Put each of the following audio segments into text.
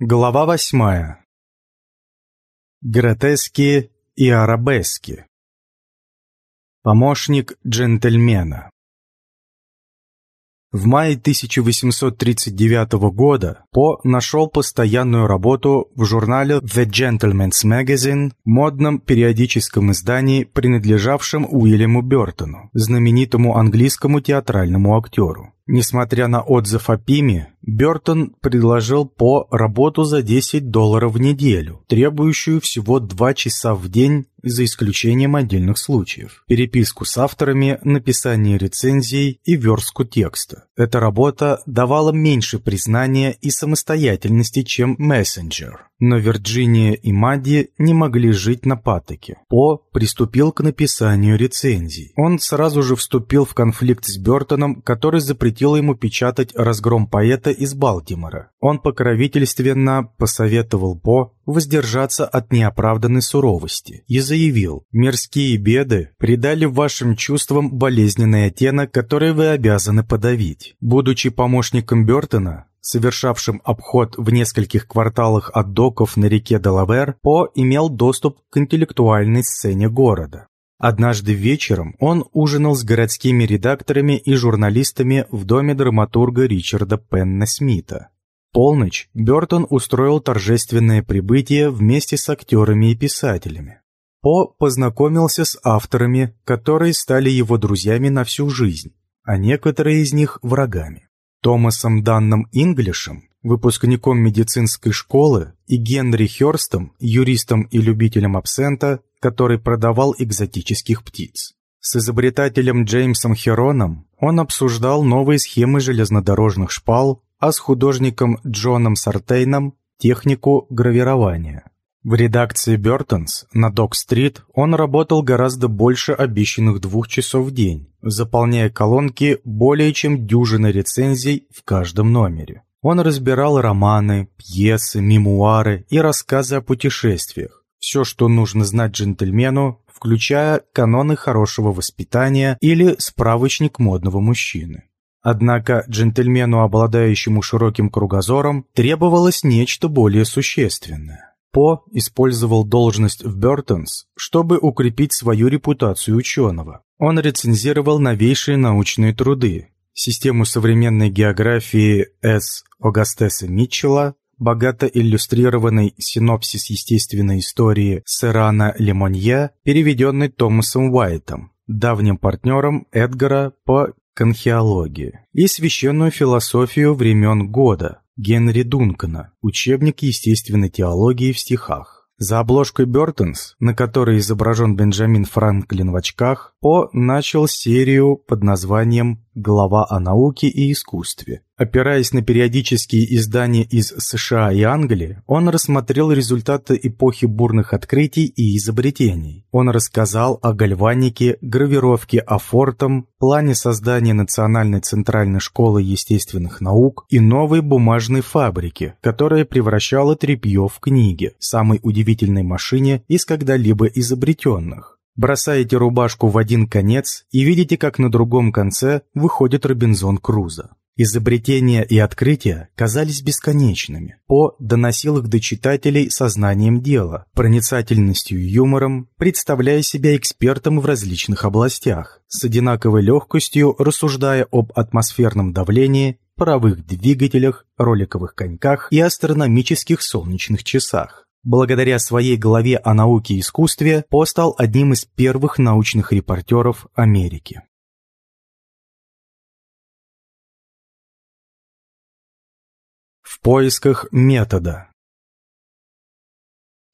Глава восьмая. Гротески и арабески. Помощник джентльмена. В мае 1839 года По нашел постоянную работу в журнале The Gentleman's Magazine, модном периодическом издании, принадлежавшем Уильяму Бертону, знаменитому английскому театральному актеру. Несмотря на отзыв о Пиме, Бертон предложил По работу за 10 долларов в неделю, требующую всего 2 часа в день за исключением отдельных случаев, переписку с авторами, написание рецензий и верстку текста. Эта работа давала меньше признания и самостоятельности, чем «Мессенджер». Но Вирджиния и Мадди не могли жить на патоке. По приступил к написанию рецензий. Он сразу же вступил в конфликт с Бертоном, который запретил ему печатать «Разгром поэта» из Балтимора. Он покровительственно посоветовал По воздержаться от неоправданной суровости и заявил, «Мирские беды придали вашим чувствам болезненный оттенок, который вы обязаны подавить. Будучи помощником Бертона, совершавшим обход в нескольких кварталах от доков на реке Делавер, По имел доступ к интеллектуальной сцене города. Однажды вечером он ужинал с городскими редакторами и журналистами в доме драматурга Ричарда Пенна Смита. Полночь Бертон устроил торжественное прибытие вместе с актерами и писателями. По познакомился с авторами, которые стали его друзьями на всю жизнь, а некоторые из них врагами. Томасом Данном Инглишем, выпускником медицинской школы, и Генри Хёрстом, юристом и любителем абсента, который продавал экзотических птиц. С изобретателем Джеймсом Хероном он обсуждал новые схемы железнодорожных шпал, а с художником Джоном Сартейном – технику гравирования. В редакции Бертонс на Док-стрит он работал гораздо больше обещанных двух часов в день, заполняя колонки более чем дюжины рецензий в каждом номере. Он разбирал романы, пьесы, мемуары и рассказы о путешествиях. Все, что нужно знать джентльмену, включая каноны хорошего воспитания или справочник модного мужчины. Однако джентльмену, обладающему широким кругозором, требовалось нечто более существенное. По использовал должность в Бертонс, чтобы укрепить свою репутацию ученого. Он рецензировал новейшие научные труды, систему современной географии С. Огастеса Митчелла, богато иллюстрированный синопсис естественной истории Серана Лемонье, переведенный Томасом Уайтом, давним партнером Эдгара по конхеологии, и священную философию времен года, Генри Дункана, учебник естественной теологии в стихах. За обложкой Бертонс, на которой изображен Бенджамин Франклин в очках, По начал серию под названием «Глава о науке и искусстве». Опираясь на периодические издания из США и Англии, он рассмотрел результаты эпохи бурных открытий и изобретений. Он рассказал о гальванике, гравировке афортом, плане создания Национальной центральной школы естественных наук и новой бумажной фабрике, которая превращала тряпье в книги, самой удивительной машине из когда-либо изобретенных. Бросаете рубашку в один конец и видите, как на другом конце выходит Робинзон Крузо. Изобретения и открытия казались бесконечными. По доносил их до читателей сознанием дела, проницательностью и юмором, представляя себя экспертом в различных областях, с одинаковой легкостью рассуждая об атмосферном давлении, паровых двигателях, роликовых коньках и астрономических солнечных часах. Благодаря своей главе о науке и искусстве По стал одним из первых научных репортеров Америки. В поисках метода.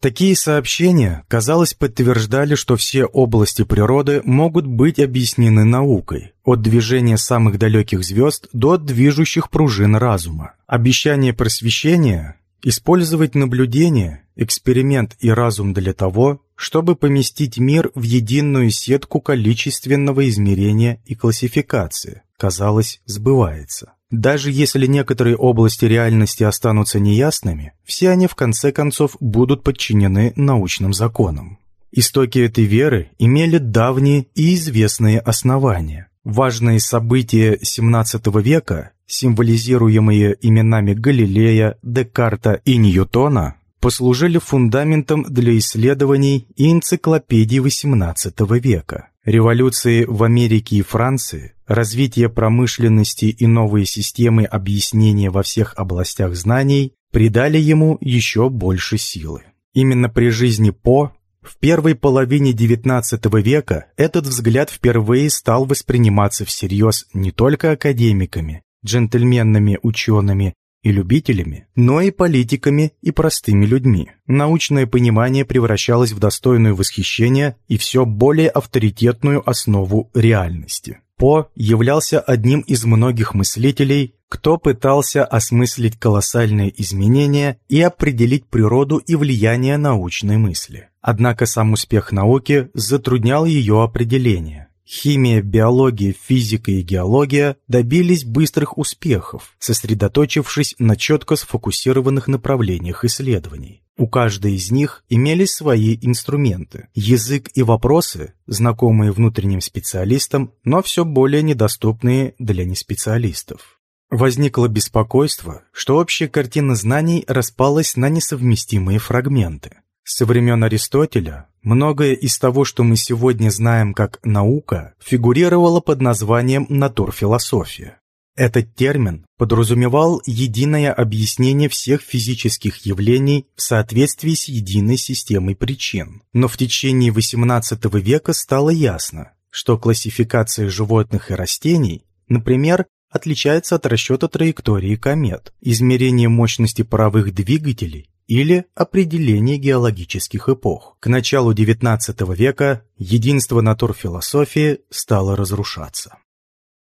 Такие сообщения, казалось, подтверждали, что все области природы могут быть объяснены наукой, от движения самых далеких звезд до движущих пружин разума. Обещание просвещения – использовать наблюдение, эксперимент и разум для того, чтобы поместить мир в единую сетку количественного измерения и классификации, казалось, сбывается. Даже если некоторые области реальности останутся неясными, все они в конце концов будут подчинены научным законам. Истоки этой веры имели давние и известные основания. Важные события XVII века символизируемые именами Галилея, Декарта и Ньютона, послужили фундаментом для исследований и энциклопедий XVIII века. Революции в Америке и Франции, развитие промышленности и новые системы объяснения во всех областях знаний придали ему еще больше силы. Именно при жизни По в первой половине XIX века этот взгляд впервые стал восприниматься всерьез не только академиками, джентльменами, учеными и любителями, но и политиками и простыми людьми. Научное понимание превращалось в достойное восхищение и все более авторитетную основу реальности. По являлся одним из многих мыслителей, кто пытался осмыслить колоссальные изменения и определить природу и влияние научной мысли. Однако сам успех науки затруднял ее определение. Химия, биология, физика и геология добились быстрых успехов, сосредоточившись на четко сфокусированных направлениях исследований. У каждой из них имелись свои инструменты, язык и вопросы, знакомые внутренним специалистам, но все более недоступные для неспециалистов. Возникло беспокойство, что общая картина знаний распалась на несовместимые фрагменты. Со времен Аристотеля многое из того, что мы сегодня знаем как наука, фигурировало под названием натурфилософия. Этот термин подразумевал единое объяснение всех физических явлений в соответствии с единой системой причин. Но в течение XVIII века стало ясно, что классификация животных и растений, например, отличается от расчета траектории комет, измерения мощности паровых двигателей или определение геологических эпох. К началу XIX века единство натурфилософии стало разрушаться.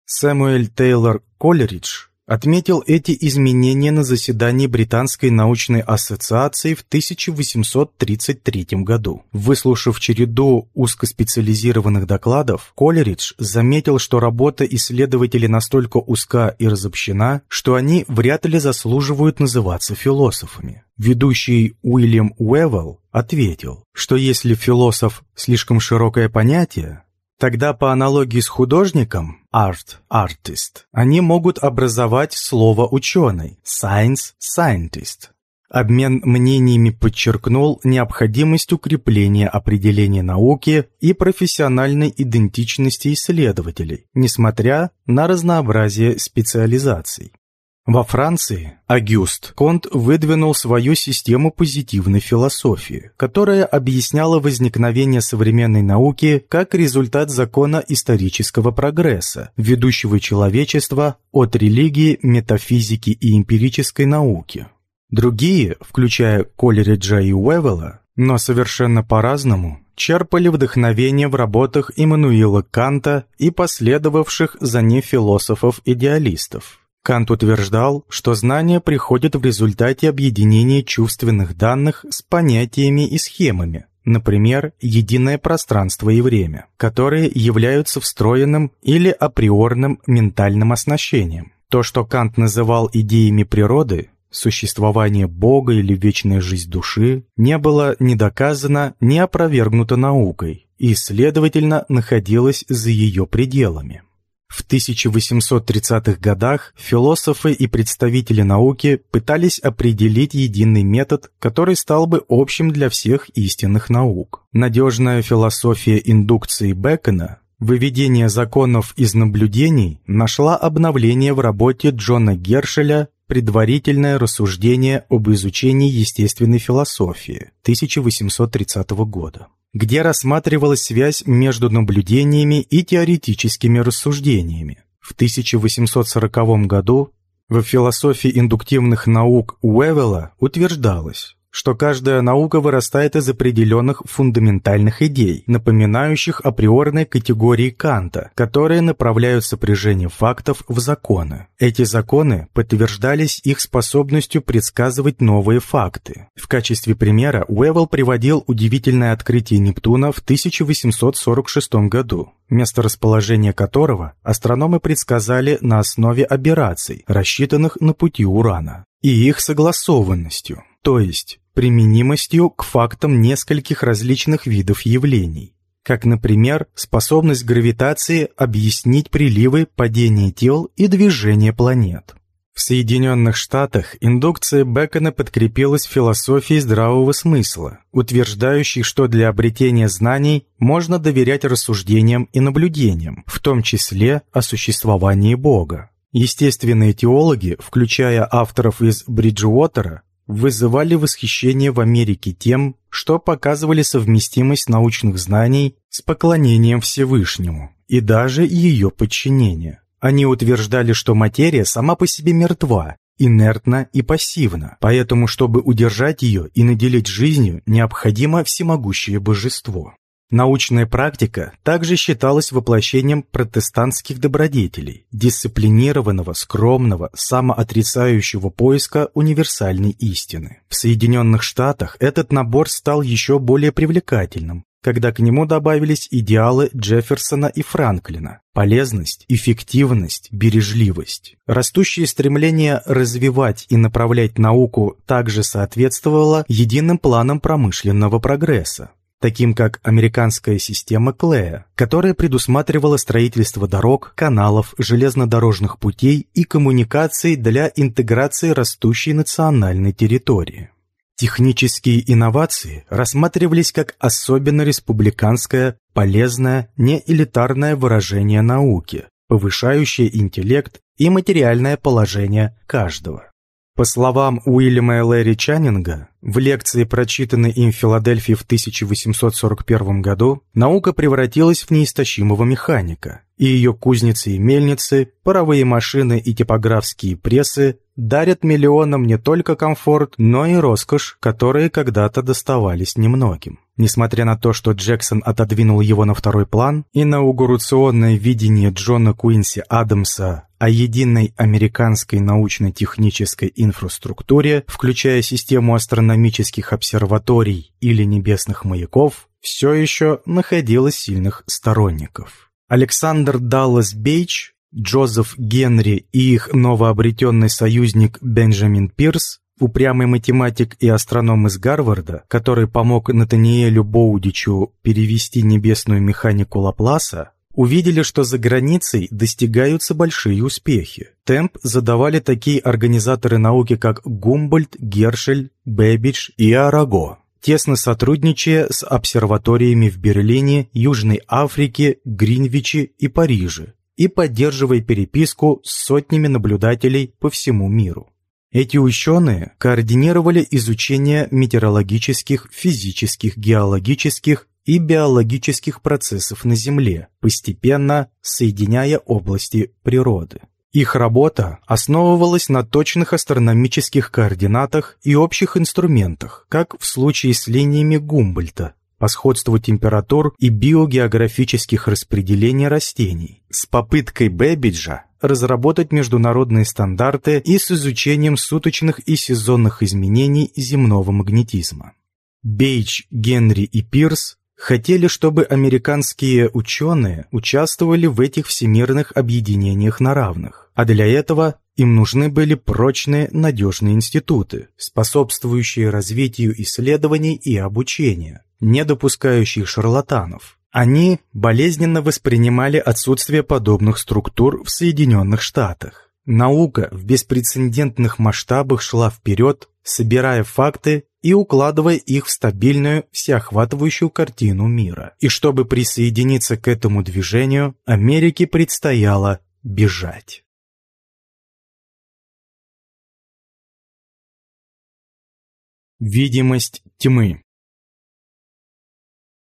Сэмуэль Тейлор Колеридж отметил эти изменения на заседании Британской научной ассоциации в 1833 году. Выслушав череду узкоспециализированных докладов, Колеридж заметил, что работа исследователей настолько узка и разобщена, что они вряд ли заслуживают называться философами. Ведущий Уильям Уэвелл ответил, что если философ слишком широкое понятие, Тогда по аналогии с художником art – artist, они могут образовать слово ученый science – scientist. Обмен мнениями подчеркнул необходимость укрепления определения науки и профессиональной идентичности исследователей, несмотря на разнообразие специализаций. Во Франции Агюст Конт выдвинул свою систему позитивной философии, которая объясняла возникновение современной науки как результат закона исторического прогресса, ведущего человечество от религии, метафизики и эмпирической науки. Другие, включая Колериджа и Уэвелла, но совершенно по-разному, черпали вдохновение в работах Иммануила Канта и последовавших за ним философов-идеалистов. Кант утверждал, что знания приходят в результате объединения чувственных данных с понятиями и схемами, например, единое пространство и время, которые являются встроенным или априорным ментальным оснащением. То, что Кант называл идеями природы, существование Бога или вечная жизнь души, не было ни доказано, ни опровергнуто наукой и, следовательно, находилось за ее пределами. В 1830-х годах философы и представители науки пытались определить единый метод, который стал бы общим для всех истинных наук. Надежная философия индукции Бекона Выведение законов из наблюдений нашла обновление в работе Джона Гершеля «Предварительное рассуждение об изучении естественной философии» 1830 года где рассматривалась связь между наблюдениями и теоретическими рассуждениями. В 1840 году в философии индуктивных наук Уэвелла утверждалось, что каждая наука вырастает из определенных фундаментальных идей, напоминающих априорные категории Канта, которые направляют сопряжение фактов в законы. Эти законы подтверждались их способностью предсказывать новые факты. В качестве примера Уэвелл приводил удивительное открытие Нептуна в 1846 году, место расположения которого астрономы предсказали на основе аберраций, рассчитанных на пути Урана, и их согласованностью то есть применимостью к фактам нескольких различных видов явлений. как, например, способность гравитации объяснить приливы, падения тел и движение планет. В Соединенных Штатах индукция Бекона подкрепилась философией здравого смысла, утверждающей, что для обретения знаний можно доверять рассуждениям и наблюдениям, в том числе о существовании Бога. Естественные теологи, включая авторов из Бриджуотера, вызывали восхищение в Америке тем, что показывали совместимость научных знаний с поклонением Всевышнему и даже ее подчинение. Они утверждали, что материя сама по себе мертва, инертна и пассивна, поэтому, чтобы удержать ее и наделить жизнью, необходимо всемогущее божество. Научная практика также считалась воплощением протестантских добродетелей, дисциплинированного, скромного, самоотрицающего поиска универсальной истины. В Соединенных Штатах этот набор стал еще более привлекательным, когда к нему добавились идеалы Джефферсона и Франклина – полезность, эффективность, бережливость. Растущее стремление развивать и направлять науку также соответствовало единым планам промышленного прогресса таким как американская система Клея, которая предусматривала строительство дорог, каналов, железнодорожных путей и коммуникаций для интеграции растущей национальной территории. Технические инновации рассматривались как особенно республиканское, полезное, неэлитарное выражение науки, повышающее интеллект и материальное положение каждого. По словам Уильяма Лэри Чаннинга, в лекции, прочитанной им в Филадельфии в 1841 году, наука превратилась в неистощимого механика, и ее кузницы и мельницы, паровые машины и типографские прессы дарят миллионам не только комфорт, но и роскошь, которые когда-то доставались немногим. Несмотря на то, что Джексон отодвинул его на второй план, инаугурационное видение Джона Куинси Адамса о единой американской научно-технической инфраструктуре, включая систему астрономических обсерваторий или небесных маяков, все еще находилось сильных сторонников. Александр Даллас Бейч, Джозеф Генри и их новообретенный союзник Бенджамин Пирс упрямый математик и астроном из Гарварда, который помог Натаниэлю Боудичу перевести небесную механику Лапласа, увидели, что за границей достигаются большие успехи. Темп задавали такие организаторы науки, как Гумбольд, Гершель, Бэббидж и Араго, тесно сотрудничая с обсерваториями в Берлине, Южной Африке, Гринвиче и Париже, и поддерживая переписку с сотнями наблюдателей по всему миру. Эти ученые координировали изучение метеорологических, физических, геологических и биологических процессов на Земле, постепенно соединяя области природы. Их работа основывалась на точных астрономических координатах и общих инструментах, как в случае с линиями Гумбольта, по сходству температур и биогеографических распределений растений, с попыткой Бэббиджа разработать международные стандарты и с изучением суточных и сезонных изменений земного магнетизма. Бейч, Генри и Пирс хотели, чтобы американские ученые участвовали в этих всемирных объединениях на равных, а для этого им нужны были прочные, надежные институты, способствующие развитию исследований и обучения, не допускающие шарлатанов. Они болезненно воспринимали отсутствие подобных структур в Соединенных Штатах. Наука в беспрецедентных масштабах шла вперед, собирая факты и укладывая их в стабильную, всеохватывающую картину мира. И чтобы присоединиться к этому движению, Америке предстояло бежать. Видимость тьмы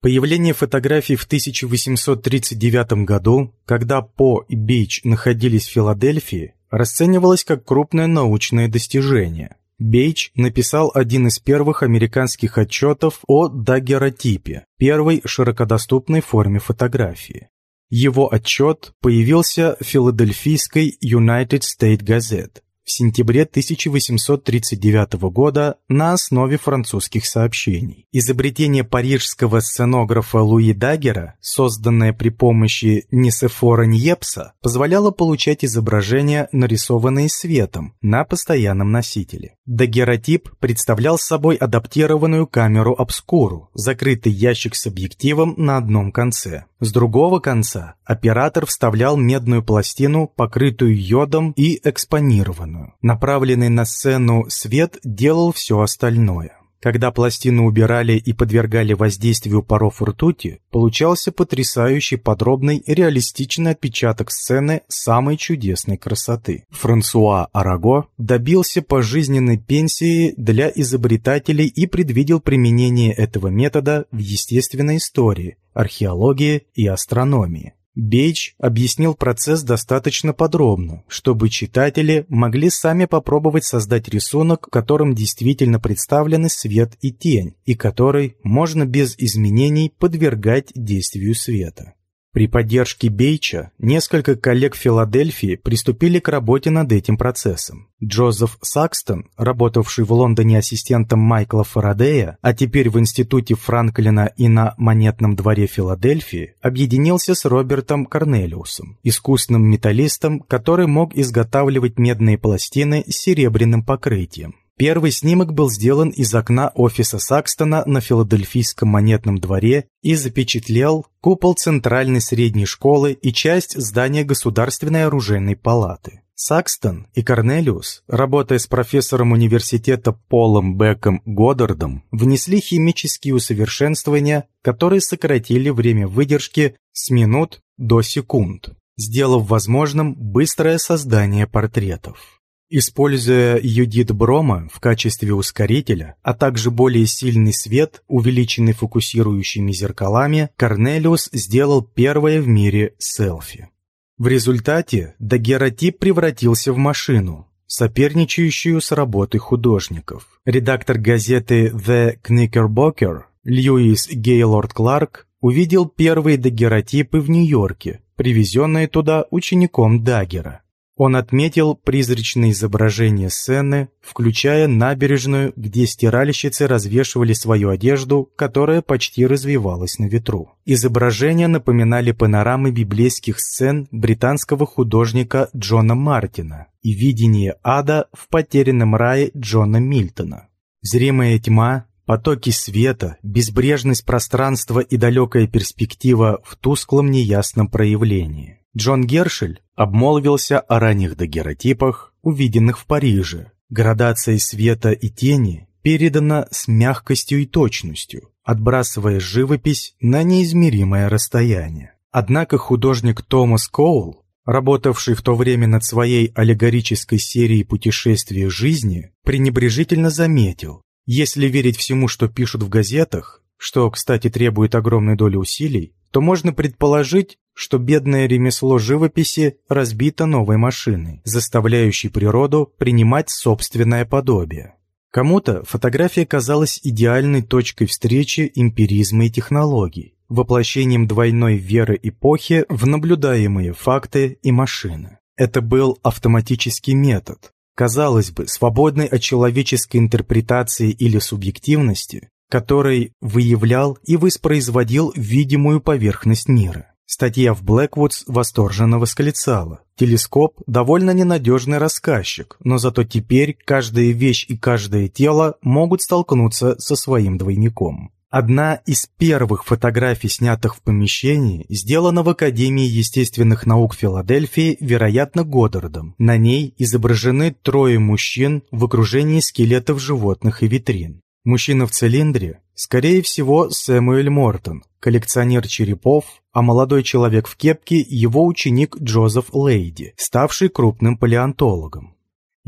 Появление фотографий в 1839 году, когда По и Бейч находились в Филадельфии, расценивалось как крупное научное достижение. Бейч написал один из первых американских отчетов о дагеротипе, первой широкодоступной форме фотографии. Его отчет появился в филадельфийской United States Gazette в сентябре 1839 года на основе французских сообщений. Изобретение парижского сценографа Луи Даггера, созданное при помощи Нисефора Ньепса, позволяло получать изображения, нарисованные светом, на постоянном носителе. Дагеротип представлял собой адаптированную камеру обскуру, закрытый ящик с объективом на одном конце. С другого конца оператор вставлял медную пластину, покрытую йодом и экспонированную. Направленный на сцену свет делал все остальное. Когда пластину убирали и подвергали воздействию паров ртути, получался потрясающий подробный реалистичный отпечаток сцены самой чудесной красоты. Франсуа Араго добился пожизненной пенсии для изобретателей и предвидел применение этого метода в естественной истории, археологии и астрономии. Бейч объяснил процесс достаточно подробно, чтобы читатели могли сами попробовать создать рисунок, в котором действительно представлены свет и тень, и который можно без изменений подвергать действию света. При поддержке Бейча несколько коллег Филадельфии приступили к работе над этим процессом. Джозеф Сакстон, работавший в Лондоне ассистентом Майкла Фарадея, а теперь в институте Франклина и на Монетном дворе Филадельфии, объединился с Робертом Корнелиусом, искусным металлистом, который мог изготавливать медные пластины с серебряным покрытием. Первый снимок был сделан из окна офиса Сакстона на Филадельфийском монетном дворе и запечатлел купол Центральной средней школы и часть здания Государственной оружейной палаты. Сакстон и Корнелиус, работая с профессором университета Полом Беком Годдардом, внесли химические усовершенствования, которые сократили время выдержки с минут до секунд, сделав возможным быстрое создание портретов. Используя юдит брома в качестве ускорителя, а также более сильный свет, увеличенный фокусирующими зеркалами, Корнелиус сделал первое в мире селфи. В результате дагеротип превратился в машину, соперничающую с работой художников. Редактор газеты The Knickerbocker Льюис Гейлорд Кларк увидел первые дагеротипы в Нью-Йорке, привезенные туда учеником Даггера. Он отметил призрачные изображения сцены, включая набережную, где стиральщицы развешивали свою одежду, которая почти развивалась на ветру. Изображения напоминали панорамы библейских сцен британского художника Джона Мартина и видение ада в потерянном рае Джона Мильтона. Зримая тьма, потоки света, безбрежность пространства и далекая перспектива в тусклом неясном проявлении. Джон Гершель обмолвился о ранних дагеротипах, увиденных в Париже. Градация света и тени передана с мягкостью и точностью, отбрасывая живопись на неизмеримое расстояние. Однако художник Томас Коул, работавший в то время над своей аллегорической серией путешествий жизни, пренебрежительно заметил, если верить всему, что пишут в газетах, что, кстати, требует огромной доли усилий, то можно предположить, что бедное ремесло живописи разбито новой машиной, заставляющей природу принимать собственное подобие. Кому-то фотография казалась идеальной точкой встречи эмпиризма и технологий, воплощением двойной веры эпохи в наблюдаемые факты и машины. Это был автоматический метод, казалось бы, свободный от человеческой интерпретации или субъективности, который выявлял и воспроизводил видимую поверхность мира. Статья в Блэквудс восторженно восклицала. Телескоп – довольно ненадежный рассказчик, но зато теперь каждая вещь и каждое тело могут столкнуться со своим двойником. Одна из первых фотографий, снятых в помещении, сделана в Академии естественных наук Филадельфии, вероятно, Годдардом. На ней изображены трое мужчин в окружении скелетов животных и витрин. Мужчина в цилиндре, скорее всего, Сэмюэль Мортон, коллекционер черепов, а молодой человек в кепке – его ученик Джозеф Лейди, ставший крупным палеонтологом.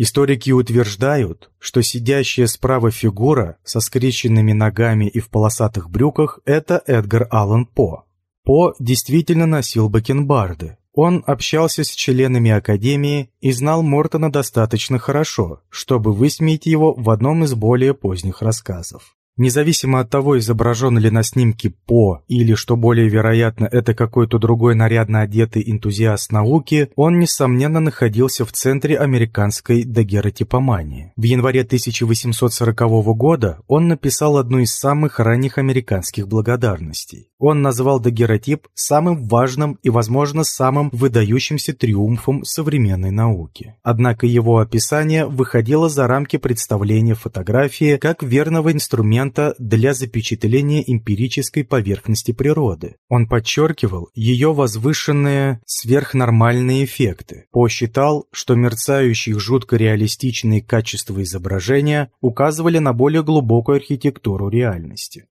Историки утверждают, что сидящая справа фигура со скрещенными ногами и в полосатых брюках – это Эдгар Аллан По. По действительно носил бакенбарды, он общался с членами Академии и знал Мортона достаточно хорошо, чтобы высмеять его в одном из более поздних рассказов. Независимо от того, изображен ли на снимке По или, что более вероятно, это какой-то другой нарядно одетый энтузиаст науки, он, несомненно, находился в центре американской дагеротипомании. В январе 1840 года он написал одну из самых ранних американских благодарностей. Он назвал дагеротип самым важным и, возможно, самым выдающимся триумфом современной науки. Однако его описание выходило за рамки представления фотографии как верного инструмента для запечатления эмпирической поверхности природы. Он подчеркивал ее возвышенные сверхнормальные эффекты. Посчитал, что мерцающие жутко реалистичные качества изображения указывали на более глубокую архитектуру реальности.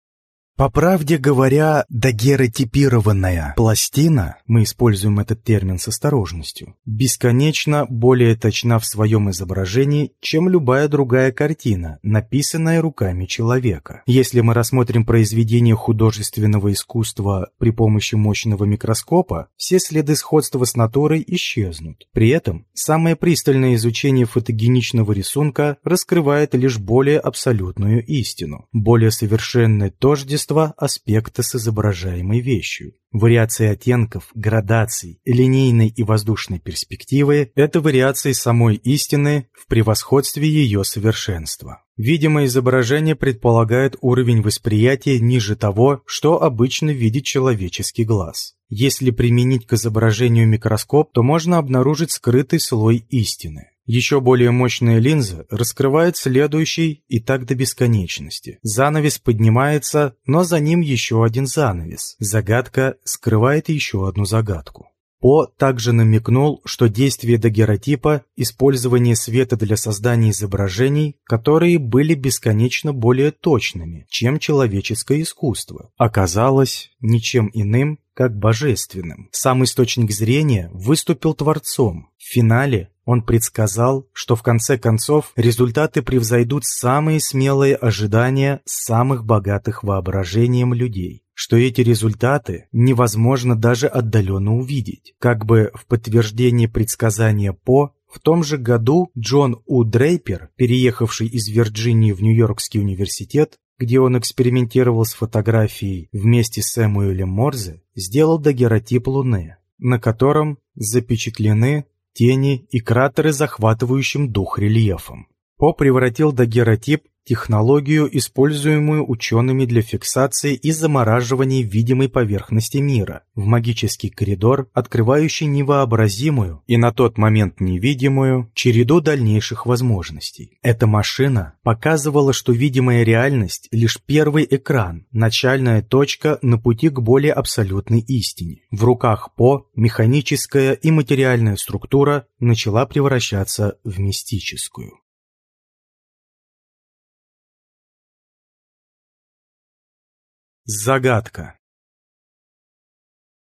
По правде говоря, дагеротипированная пластина, мы используем этот термин с осторожностью, бесконечно более точна в своем изображении, чем любая другая картина, написанная руками человека. Если мы рассмотрим произведение художественного искусства при помощи мощного микроскопа, все следы сходства с натурой исчезнут. При этом самое пристальное изучение фотогеничного рисунка раскрывает лишь более абсолютную истину, более совершенное тождество множество аспекта с изображаемой вещью. Вариации оттенков, градаций, линейной и воздушной перспективы – это вариации самой истины в превосходстве ее совершенства. Видимое изображение предполагает уровень восприятия ниже того, что обычно видит человеческий глаз. Если применить к изображению микроскоп, то можно обнаружить скрытый слой истины. Еще более мощная линза раскрывает следующий и так до бесконечности. Занавес поднимается, но за ним еще один занавес. Загадка скрывает еще одну загадку. По также намекнул, что действие дагеротипа – использование света для создания изображений, которые были бесконечно более точными, чем человеческое искусство, оказалось ничем иным, как божественным. Сам источник зрения выступил творцом. В финале он предсказал, что в конце концов результаты превзойдут самые смелые ожидания самых богатых воображением людей что эти результаты невозможно даже отдаленно увидеть. Как бы в подтверждение предсказания По, в том же году Джон У. Дрейпер, переехавший из Вирджинии в Нью-Йоркский университет, где он экспериментировал с фотографией вместе с Сэмуэлем Морзе, сделал дагеротип Луны, на котором запечатлены тени и кратеры захватывающим дух рельефом. По превратил дагеротип технологию, используемую учеными для фиксации и замораживания видимой поверхности мира, в магический коридор, открывающий невообразимую и на тот момент невидимую череду дальнейших возможностей. Эта машина показывала, что видимая реальность – лишь первый экран, начальная точка на пути к более абсолютной истине. В руках По механическая и материальная структура начала превращаться в мистическую. Загадка.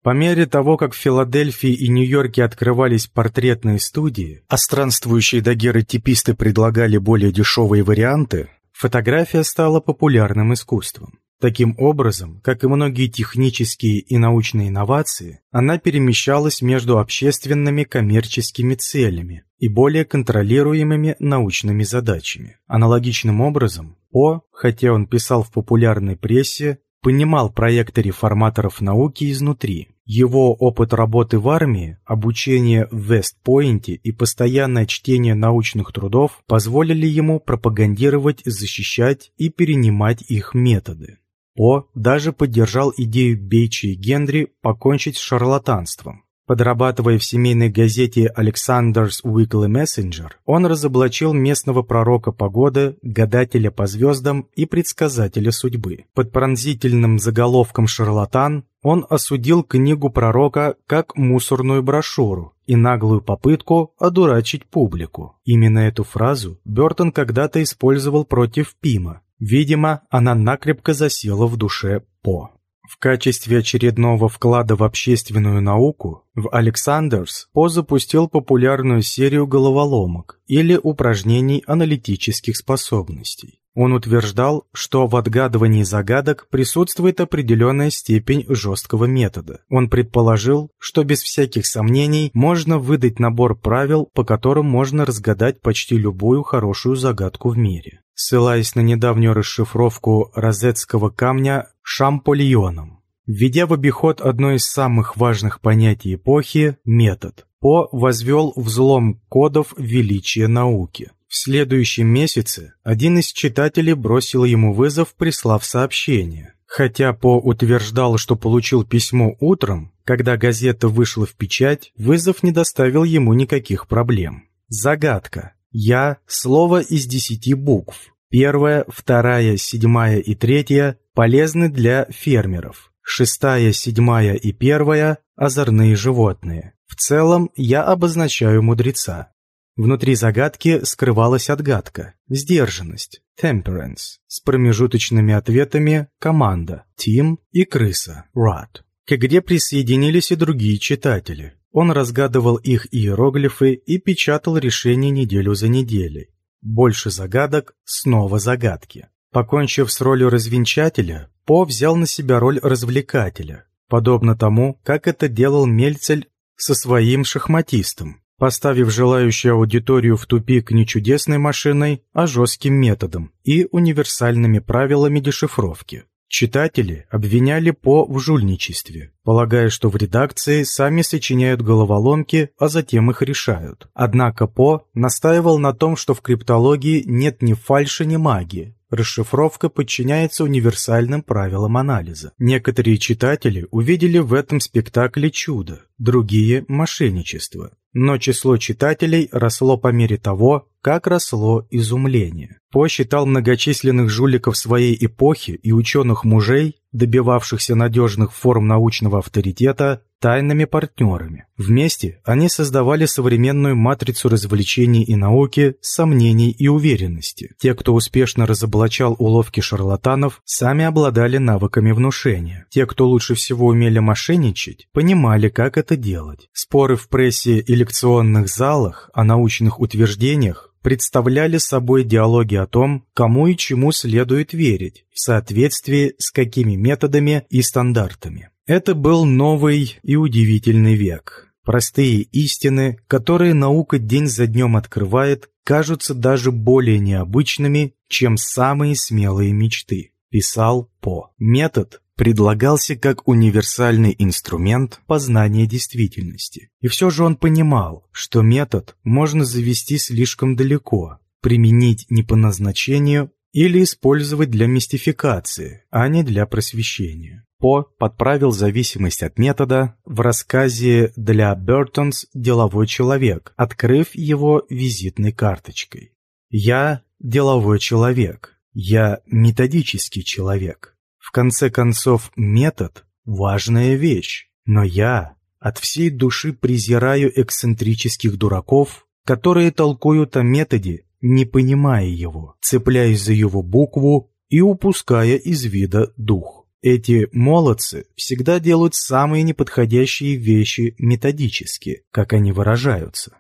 По мере того, как в Филадельфии и Нью-Йорке открывались портретные студии, а странствующие дагеротиписты предлагали более дешевые варианты, фотография стала популярным искусством. Таким образом, как и многие технические и научные инновации, она перемещалась между общественными коммерческими целями и более контролируемыми научными задачами. Аналогичным образом, По, хотя он писал в популярной прессе, понимал проекты реформаторов науки изнутри. Его опыт работы в армии, обучение в Вестпойнте и постоянное чтение научных трудов позволили ему пропагандировать, защищать и перенимать их методы. О даже поддержал идею Бейча и Генри покончить с шарлатанством. Подрабатывая в семейной газете Alexander's Weekly Messenger, он разоблачил местного пророка погоды, гадателя по звездам и предсказателя судьбы. Под пронзительным заголовком «Шарлатан» он осудил книгу пророка как мусорную брошюру и наглую попытку одурачить публику. Именно эту фразу Бертон когда-то использовал против Пима. Видимо, она накрепко засела в душе По. В качестве очередного вклада в общественную науку в Александрс По запустил популярную серию головоломок или упражнений аналитических способностей. Он утверждал, что в отгадывании загадок присутствует определенная степень жесткого метода. Он предположил, что без всяких сомнений можно выдать набор правил, по которым можно разгадать почти любую хорошую загадку в мире. Ссылаясь на недавнюю расшифровку розетского камня Шампольоном. Введя в обиход одно из самых важных понятий эпохи – метод, По возвел взлом кодов величия науки. В следующем месяце один из читателей бросил ему вызов, прислав сообщение. Хотя По утверждал, что получил письмо утром, когда газета вышла в печать, вызов не доставил ему никаких проблем. Загадка. Я – слово из десяти букв. Первая, вторая, седьмая и третья полезны для фермеров. Шестая, седьмая и первая – озорные животные. В целом я обозначаю мудреца. Внутри загадки скрывалась отгадка, сдержанность, temperance, с промежуточными ответами команда, team и крыса, rat, к игре присоединились и другие читатели. Он разгадывал их иероглифы и печатал решения неделю за неделей. Больше загадок, снова загадки. Покончив с ролью развенчателя, По взял на себя роль развлекателя, подобно тому, как это делал Мельцель со своим шахматистом, поставив желающую аудиторию в тупик не чудесной машиной, а жестким методом и универсальными правилами дешифровки. Читатели обвиняли По в жульничестве, полагая, что в редакции сами сочиняют головоломки, а затем их решают. Однако По настаивал на том, что в криптологии нет ни фальши, ни магии. Расшифровка подчиняется универсальным правилам анализа. Некоторые читатели увидели в этом спектакле чудо, другие – мошенничество. Но число читателей росло по мере того, как росло изумление. По считал многочисленных жуликов своей эпохи и ученых-мужей, добивавшихся надежных форм научного авторитета, тайными партнерами. Вместе они создавали современную матрицу развлечений и науки, сомнений и уверенности. Те, кто успешно разоблачал уловки шарлатанов, сами обладали навыками внушения. Те, кто лучше всего умели мошенничать, понимали, как это делать. Споры в прессе и лекционных залах о научных утверждениях представляли собой диалоги о том, кому и чему следует верить, в соответствии с какими методами и стандартами. Это был новый и удивительный век. Простые истины, которые наука день за днем открывает, кажутся даже более необычными, чем самые смелые мечты, писал По. Метод предлагался как универсальный инструмент познания действительности. И все же он понимал, что метод можно завести слишком далеко, применить не по назначению или использовать для мистификации, а не для просвещения. По подправил зависимость от метода в рассказе для Бертонс «Деловой человек», открыв его визитной карточкой. «Я – деловой человек. Я – методический человек. В конце концов, метод – важная вещь, но я от всей души презираю эксцентрических дураков, которые толкуют о методе, не понимая его, цепляясь за его букву и упуская из вида дух. Эти молодцы всегда делают самые неподходящие вещи методически, как они выражаются.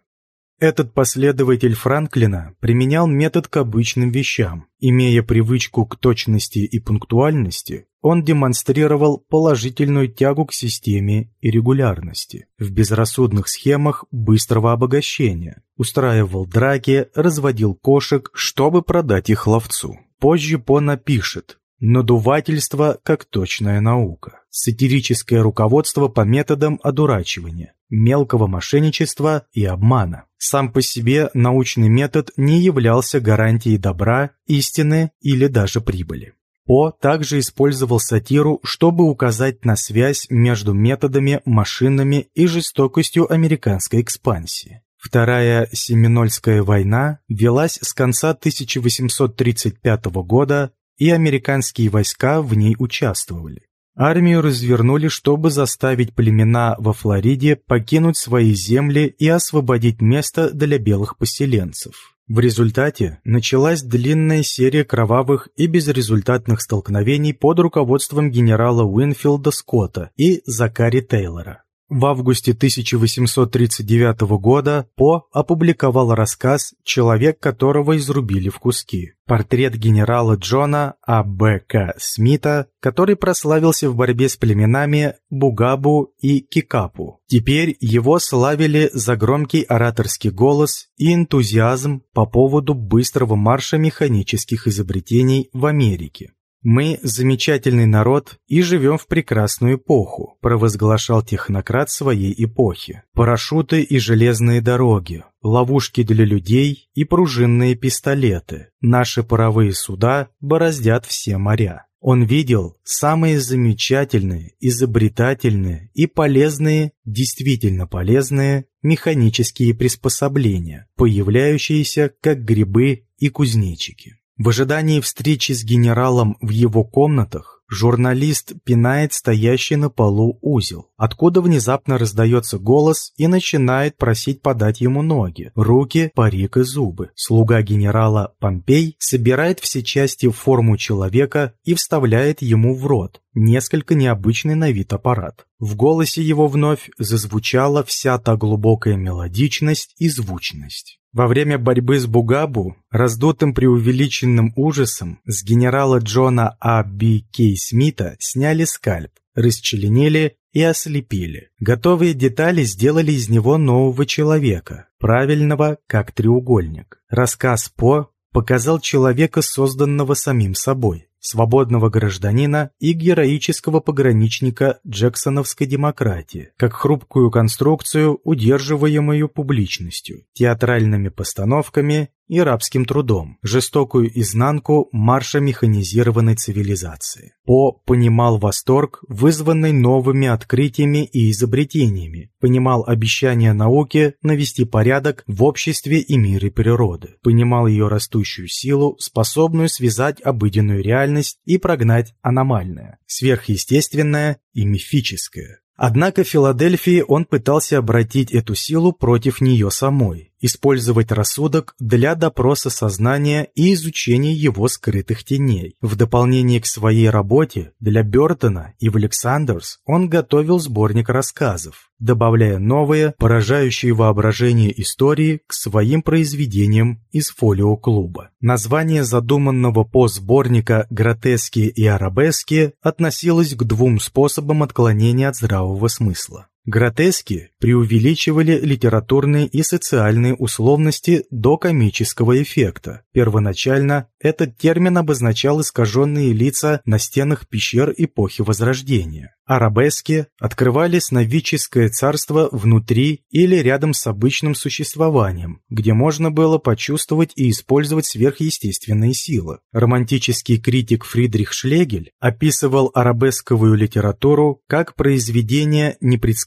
Этот последователь Франклина применял метод к обычным вещам. Имея привычку к точности и пунктуальности, он демонстрировал положительную тягу к системе и регулярности. В безрассудных схемах быстрого обогащения устраивал драки, разводил кошек, чтобы продать их ловцу. Позже По напишет Надувательство как точная наука. Сатирическое руководство по методам одурачивания, мелкого мошенничества и обмана. Сам по себе научный метод не являлся гарантией добра, истины или даже прибыли. По также использовал сатиру, чтобы указать на связь между методами, машинами и жестокостью американской экспансии. Вторая Семинольская война велась с конца 1835 года и американские войска в ней участвовали. Армию развернули, чтобы заставить племена во Флориде покинуть свои земли и освободить место для белых поселенцев. В результате началась длинная серия кровавых и безрезультатных столкновений под руководством генерала Уинфилда Скотта и Закари Тейлора. В августе 1839 года По опубликовал рассказ «Человек, которого изрубили в куски». Портрет генерала Джона А. Б. К. Смита, который прославился в борьбе с племенами Бугабу и Кикапу. Теперь его славили за громкий ораторский голос и энтузиазм по поводу быстрого марша механических изобретений в Америке. «Мы замечательный народ и живем в прекрасную эпоху», провозглашал технократ своей эпохи. «Парашюты и железные дороги, ловушки для людей и пружинные пистолеты. Наши паровые суда бороздят все моря». Он видел самые замечательные, изобретательные и полезные, действительно полезные механические приспособления, появляющиеся как грибы и кузнечики. В ожидании встречи с генералом в его комнатах журналист пинает стоящий на полу узел, откуда внезапно раздается голос и начинает просить подать ему ноги, руки, парик и зубы. Слуга генерала Помпей собирает все части в форму человека и вставляет ему в рот несколько необычный на вид аппарат. В голосе его вновь зазвучала вся та глубокая мелодичность и звучность. Во время борьбы с Бугабу, раздутым преувеличенным ужасом, с генерала Джона А. Б. Кей Смита сняли скальп, расчленили и ослепили. Готовые детали сделали из него нового человека, правильного как треугольник. Рассказ По показал человека, созданного самим собой свободного гражданина и героического пограничника джексоновской демократии, как хрупкую конструкцию, удерживаемую публичностью, театральными постановками и рабским трудом, жестокую изнанку марша механизированной цивилизации. По понимал восторг, вызванный новыми открытиями и изобретениями, понимал обещания науки навести порядок в обществе и мире природы, понимал ее растущую силу, способную связать обыденную реальность и прогнать аномальное, сверхъестественное и мифическое. Однако в Филадельфии он пытался обратить эту силу против нее самой, использовать рассудок для допроса сознания и изучения его скрытых теней. В дополнение к своей работе для Бертона и в Александрс он готовил сборник рассказов, добавляя новые, поражающие воображение истории к своим произведениям из фолио-клуба. Название задуманного по сборника «Гротески и арабески» относилось к двум способам отклонения от здравого смысла. Гротески преувеличивали литературные и социальные условности до комического эффекта. Первоначально этот термин обозначал искаженные лица на стенах пещер эпохи Возрождения. Арабески открывали сновидческое царство внутри или рядом с обычным существованием, где можно было почувствовать и использовать сверхъестественные силы. Романтический критик Фридрих Шлегель описывал арабесковую литературу как произведение,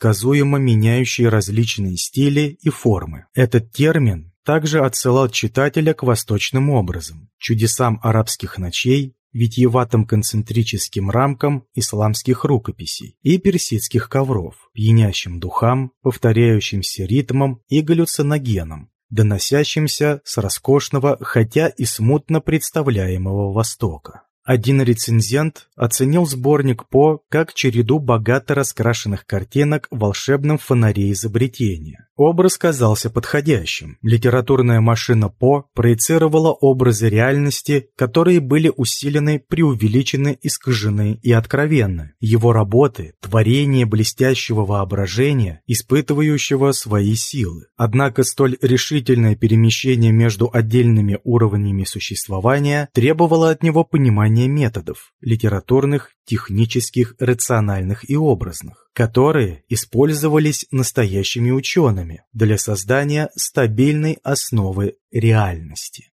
непредсказуемо меняющее различные стили и формы. Этот термин также отсылал читателя к восточным образам, чудесам арабских ночей, витиеватым концентрическим рамкам исламских рукописей и персидских ковров, пьянящим духам, повторяющимся ритмом и галлюциногеном, доносящимся с роскошного, хотя и смутно представляемого Востока. Один рецензент оценил сборник По как череду богато раскрашенных картинок в волшебном фонаре изобретения. Образ казался подходящим. Литературная машина По проецировала образы реальности, которые были усилены, преувеличены, искажены и откровенны. Его работы – творение блестящего воображения, испытывающего свои силы. Однако столь решительное перемещение между отдельными уровнями существования требовало от него понимания понимание методов – литературных, технических, рациональных и образных, которые использовались настоящими учеными для создания стабильной основы реальности.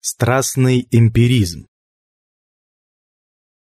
Страстный эмпиризм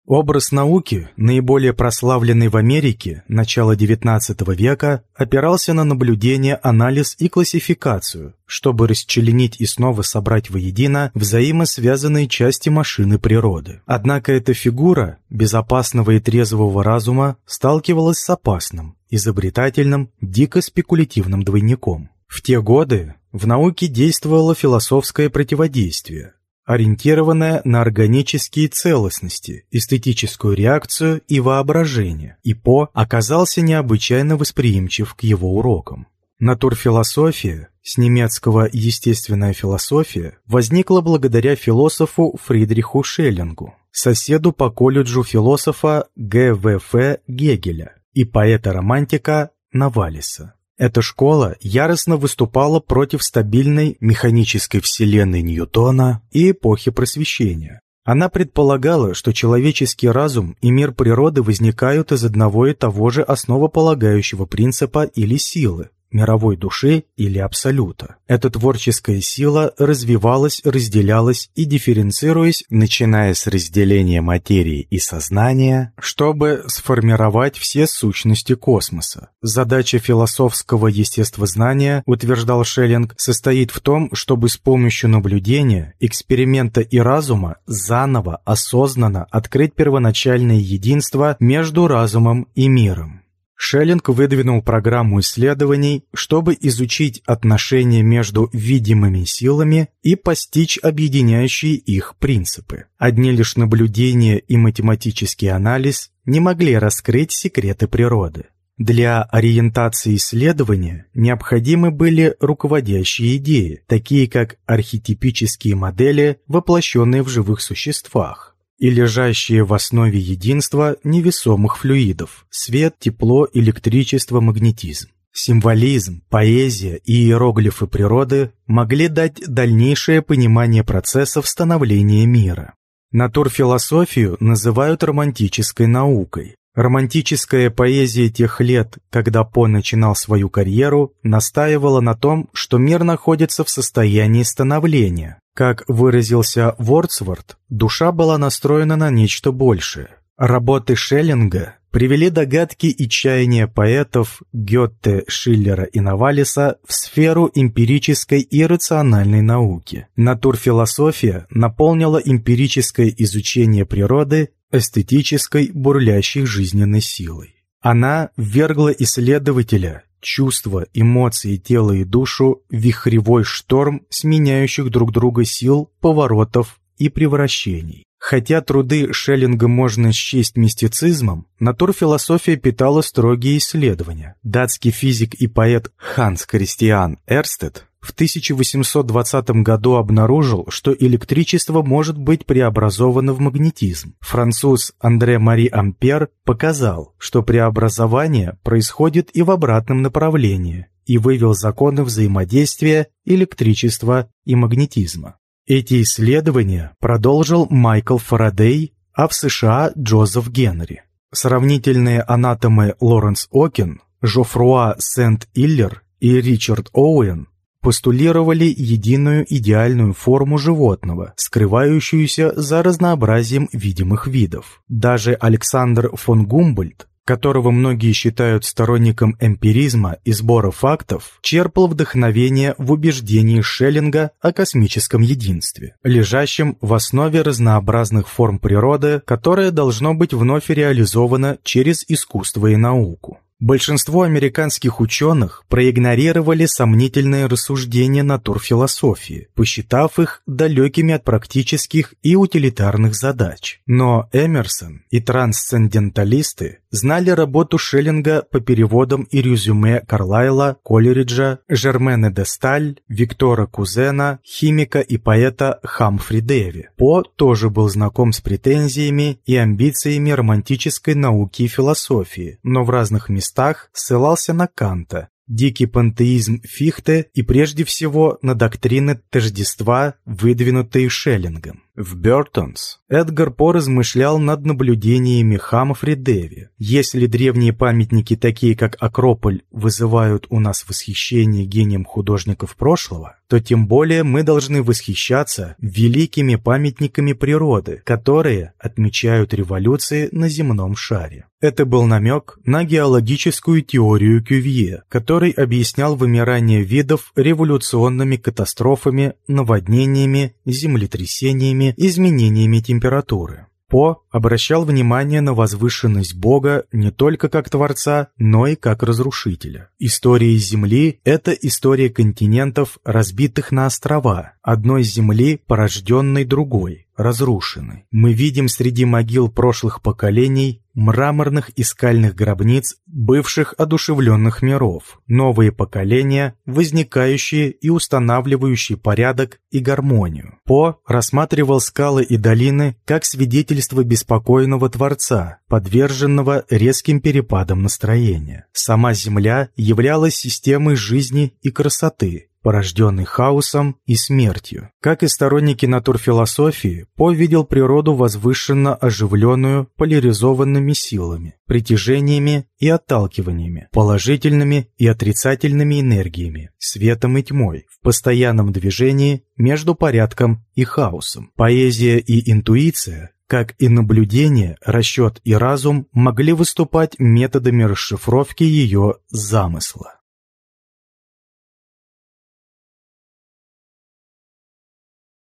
Образ науки, наиболее прославленный в Америке начала XIX века, опирался на наблюдение, анализ и классификацию, чтобы расчленить и снова собрать воедино взаимосвязанные части машины природы. Однако эта фигура безопасного и трезвого разума сталкивалась с опасным, изобретательным, дико спекулятивным двойником. В те годы в науке действовало философское противодействие, ориентированная на органические целостности, эстетическую реакцию и воображение, и По оказался необычайно восприимчив к его урокам. Натурфилософия, с немецкого «естественная философия», возникла благодаря философу Фридриху Шеллингу, соседу по колледжу философа Г.В.Ф. Гегеля и поэта-романтика Навалиса. Эта школа яростно выступала против стабильной механической вселенной Ньютона и эпохи Просвещения. Она предполагала, что человеческий разум и мир природы возникают из одного и того же основополагающего принципа или силы, мировой души или абсолюта. Эта творческая сила развивалась, разделялась и дифференцируясь, начиная с разделения материи и сознания, чтобы сформировать все сущности космоса. Задача философского естествознания, утверждал Шеллинг, состоит в том, чтобы с помощью наблюдения, эксперимента и разума заново, осознанно открыть первоначальное единство между разумом и миром. Шеллинг выдвинул программу исследований, чтобы изучить отношения между видимыми силами и постичь объединяющие их принципы. Одни лишь наблюдения и математический анализ не могли раскрыть секреты природы. Для ориентации исследования необходимы были руководящие идеи, такие как архетипические модели, воплощенные в живых существах, и лежащие в основе единства невесомых флюидов – свет, тепло, электричество, магнетизм. Символизм, поэзия и иероглифы природы могли дать дальнейшее понимание процессов становления мира. Натурфилософию называют романтической наукой. Романтическая поэзия тех лет, когда По начинал свою карьеру, настаивала на том, что мир находится в состоянии становления, как выразился Вордсворт, душа была настроена на нечто большее. Работы Шеллинга привели догадки и чаяния поэтов Гетте, Шиллера и Навалиса в сферу эмпирической и рациональной науки. Натурфилософия наполнила эмпирическое изучение природы эстетической бурлящей жизненной силой. Она ввергла исследователя чувства, эмоции, тело и душу, вихревой шторм сменяющих друг друга сил, поворотов и превращений. Хотя труды Шеллинга можно счесть мистицизмом, натурфилософия питала строгие исследования. Датский физик и поэт Ханс Кристиан Эрстед в 1820 году обнаружил, что электричество может быть преобразовано в магнетизм. Француз Андре Мари Ампер показал, что преобразование происходит и в обратном направлении, и вывел законы взаимодействия электричества и магнетизма. Эти исследования продолжил Майкл Фарадей, а в США Джозеф Генри. Сравнительные анатомы Лоренс Окен, Жофруа Сент-Иллер и Ричард Оуэн постулировали единую идеальную форму животного, скрывающуюся за разнообразием видимых видов. Даже Александр фон Гумбольдт которого многие считают сторонником эмпиризма и сбора фактов, черпал вдохновение в убеждении Шеллинга о космическом единстве, лежащем в основе разнообразных форм природы, которое должно быть вновь реализовано через искусство и науку. Большинство американских ученых проигнорировали сомнительные рассуждения натурфилософии, посчитав их далекими от практических и утилитарных задач. Но Эмерсон и трансценденталисты знали работу Шеллинга по переводам и резюме Карлайла, Колериджа, Жермена де Сталь, Виктора Кузена, химика и поэта Хамфри Дэви. По тоже был знаком с претензиями и амбициями романтической науки и философии, но в разных местах ссылался на Канта, дикий пантеизм Фихте и прежде всего на доктрины тождества, выдвинутые Шеллингом. В Бертонс Эдгар По размышлял над наблюдениями Хамфри Деви. Если древние памятники, такие как Акрополь, вызывают у нас восхищение гением художников прошлого, то тем более мы должны восхищаться великими памятниками природы, которые отмечают революции на земном шаре. Это был намек на геологическую теорию Кювье, который объяснял вымирание видов революционными катастрофами, наводнениями, землетрясениями изменениями температуры. По обращал внимание на возвышенность Бога не только как Творца, но и как Разрушителя. История Земли – это история континентов, разбитых на острова, одной Земли, порожденной другой, разрушенной. Мы видим среди могил прошлых поколений мраморных и скальных гробниц бывших одушевленных миров, новые поколения, возникающие и устанавливающие порядок и гармонию. По рассматривал скалы и долины как свидетельство беспокойного Творца, подверженного резким перепадам настроения. Сама Земля являлась системой жизни и красоты, порожденный хаосом и смертью. Как и сторонники натурфилософии, По видел природу возвышенно оживленную поляризованными силами, притяжениями и отталкиваниями, положительными и отрицательными энергиями, светом и тьмой, в постоянном движении между порядком и хаосом. Поэзия и интуиция как и наблюдение, расчет и разум могли выступать методами расшифровки ее замысла.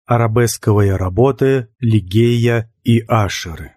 Арабесковые работы, лигея и ашеры.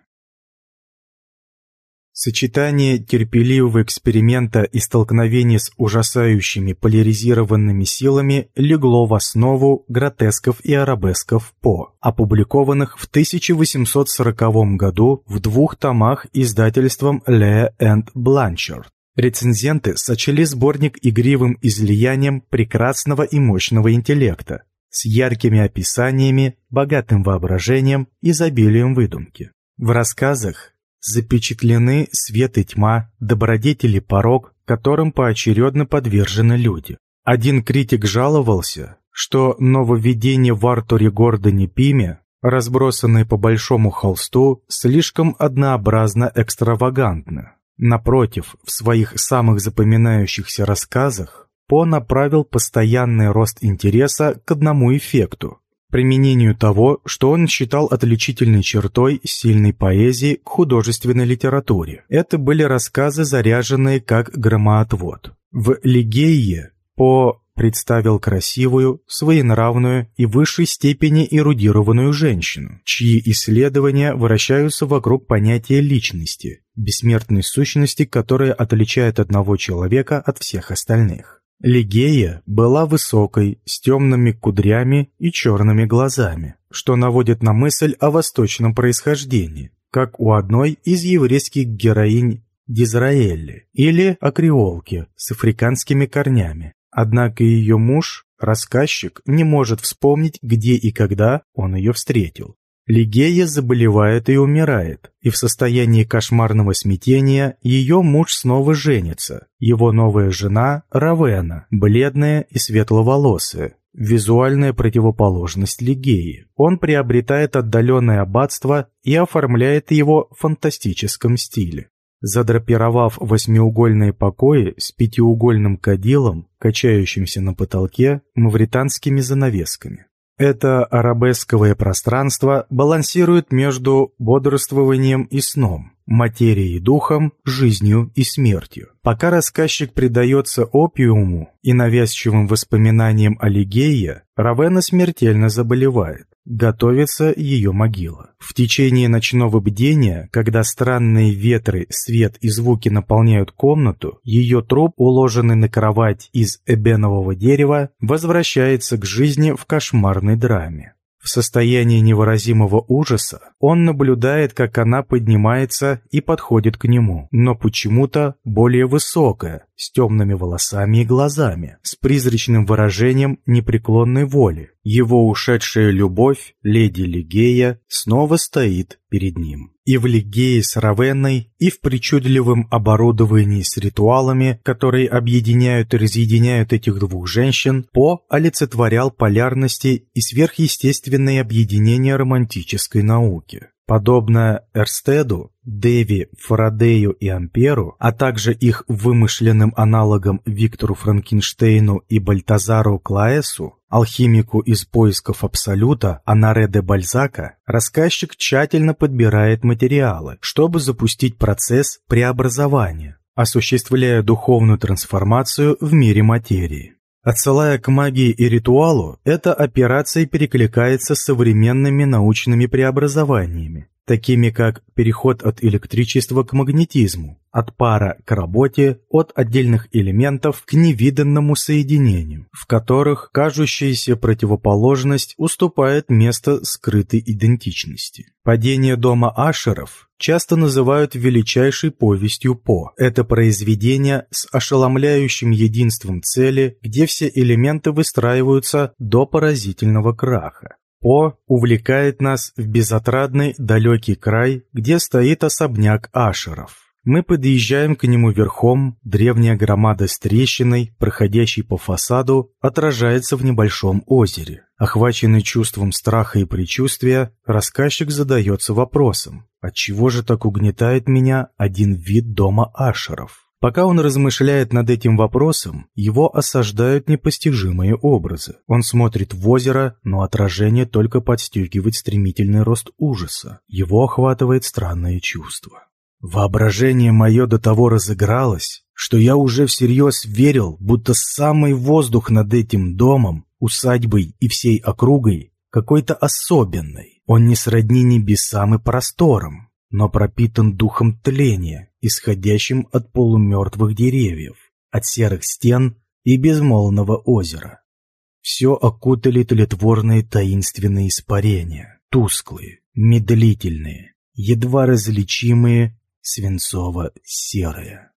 Сочетание терпеливого эксперимента и столкновения с ужасающими поляризированными силами легло в основу гротесков и арабесков По, опубликованных в 1840 году в двух томах издательством Le and Blanchard. Рецензенты сочли сборник игривым излиянием прекрасного и мощного интеллекта, с яркими описаниями, богатым воображением, изобилием выдумки. В рассказах запечатлены свет и тьма, добродетели и порог, которым поочередно подвержены люди. Один критик жаловался, что нововведение в Артуре Гордоне Пиме, разбросанные по большому холсту, слишком однообразно экстравагантно. Напротив, в своих самых запоминающихся рассказах по направил постоянный рост интереса к одному эффекту – применению того, что он считал отличительной чертой сильной поэзии к художественной литературе. Это были рассказы, заряженные как громоотвод. В «Лигее» По представил красивую, своенравную и в высшей степени эрудированную женщину, чьи исследования вращаются вокруг понятия личности, бессмертной сущности, которая отличает одного человека от всех остальных. Лигея была высокой, с темными кудрями и черными глазами, что наводит на мысль о восточном происхождении, как у одной из еврейских героинь Дизраэли или о креолке с африканскими корнями. Однако ее муж, рассказчик, не может вспомнить, где и когда он ее встретил. Лигея заболевает и умирает, и в состоянии кошмарного смятения ее муж снова женится. Его новая жена – Равена, бледная и светловолосая, визуальная противоположность Лигеи. Он приобретает отдаленное аббатство и оформляет его в фантастическом стиле. Задрапировав восьмиугольные покои с пятиугольным кадилом, качающимся на потолке, мавританскими занавесками. Это арабесковое пространство балансирует между бодрствованием и сном, материей и духом, жизнью и смертью. Пока рассказчик предается опиуму и навязчивым воспоминаниям о Лигее, Равена смертельно заболевает готовится ее могила. В течение ночного бдения, когда странные ветры, свет и звуки наполняют комнату, ее труп, уложенный на кровать из эбенового дерева, возвращается к жизни в кошмарной драме. В состоянии невыразимого ужаса он наблюдает, как она поднимается и подходит к нему, но почему-то более высокая, с темными волосами и глазами, с призрачным выражением непреклонной воли. Его ушедшая любовь, леди Лигея, снова стоит перед ним. И в Лигее с Равенной, и в причудливом оборудовании с ритуалами, которые объединяют и разъединяют этих двух женщин, По олицетворял полярности и сверхъестественные объединения романтической науки. Подобно Эрстеду, Деви, Фарадею и Амперу, а также их вымышленным аналогам Виктору Франкенштейну и Бальтазару Клаесу, алхимику из поисков Абсолюта Анаре де Бальзака, рассказчик тщательно подбирает материалы, чтобы запустить процесс преобразования, осуществляя духовную трансформацию в мире материи. Отсылая к магии и ритуалу, эта операция перекликается с современными научными преобразованиями, такими как переход от электричества к магнетизму, от пара к работе, от отдельных элементов к невиданному соединению, в которых кажущаяся противоположность уступает место скрытой идентичности. Падение дома Ашеров часто называют величайшей повестью По. Это произведение с ошеломляющим единством цели, где все элементы выстраиваются до поразительного краха. По увлекает нас в безотрадный далекий край, где стоит особняк Ашеров. Мы подъезжаем к нему верхом, древняя громада с трещиной, проходящей по фасаду, отражается в небольшом озере. Охваченный чувством страха и предчувствия, рассказчик задается вопросом, отчего же так угнетает меня один вид дома Ашеров? Пока он размышляет над этим вопросом, его осаждают непостижимые образы. Он смотрит в озеро, но отражение только подстегивает стремительный рост ужаса. Его охватывает странное чувство. Воображение мое до того разыгралось, что я уже всерьез верил, будто самый воздух над этим домом, усадьбой и всей округой какой-то особенный. Он не сродни небесам и просторам, но пропитан духом тления, исходящим от полумертвых деревьев, от серых стен и безмолвного озера. Все окутали тлетворные таинственные испарения, тусклые, медлительные, едва различимые, свинцово-серые.